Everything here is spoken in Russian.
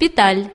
шпиталь